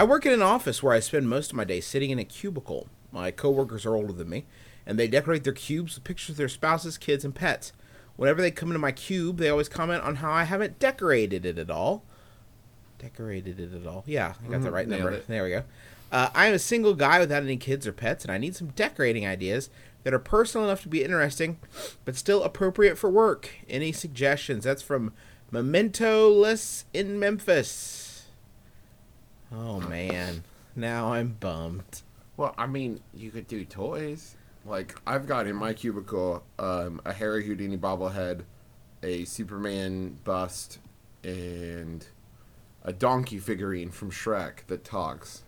I work in an office where I spend most of my day sitting in a cubicle. My coworkers are older than me, and they decorate their cubes with pictures of their spouses, kids, and pets. Whenever they come into my cube, they always comment on how I haven't decorated it at all. Decorated it at all? Yeah, I got the Mhm, right number. it. There we go. Uh, I am a single guy without any kids or pets, and I need some decorating ideas that are personal enough to be interesting, but still appropriate for work. Any suggestions? That's from Memento-less in Memphis. Oh man, now I'm bummed. Well, I mean, you could do toys. Like I've got in my cubicle um, a Harry Houdini bobblehead, a Superman bust, and a donkey figurine from Shrek that talks.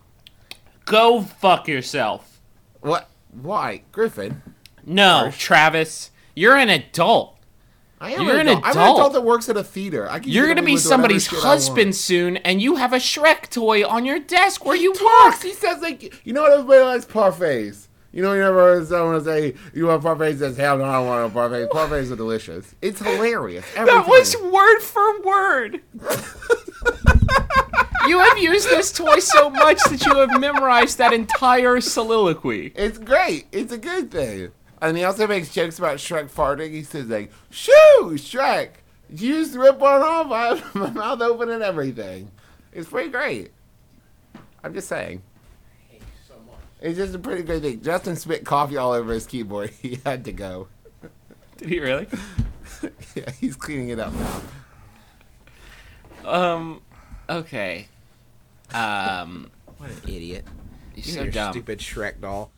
Go fuck yourself. What? Why, Griffin? No, Harsh. Travis, you're an adult. I am You're an an adult. I'm an adult. adult that works at a theater. I can You're gonna be somebody's husband soon, and you have a Shrek toy on your desk where you talks. work. He says like, you know what everybody likes parfaits. You know, you never heard someone say you want parfaits. Says hell no, I don't want a parfait. Parfaits are delicious. It's hilarious. Every That was word for word. you have used this toy so much that you have memorized that entire soliloquy. It's great. It's a good thing. And he also makes jokes about Shrek farting. He says like, "Shoo, Shrek! You just rip one off? I have my mouth open and everything." It's pretty great. I'm just saying. So much. it's just a pretty great thing. Justin spit coffee all over his keyboard. He had to go. Did he really? yeah, he's cleaning it up now. Um. Okay. Um. What an idiot! You're You so dumb. stupid Shrek doll.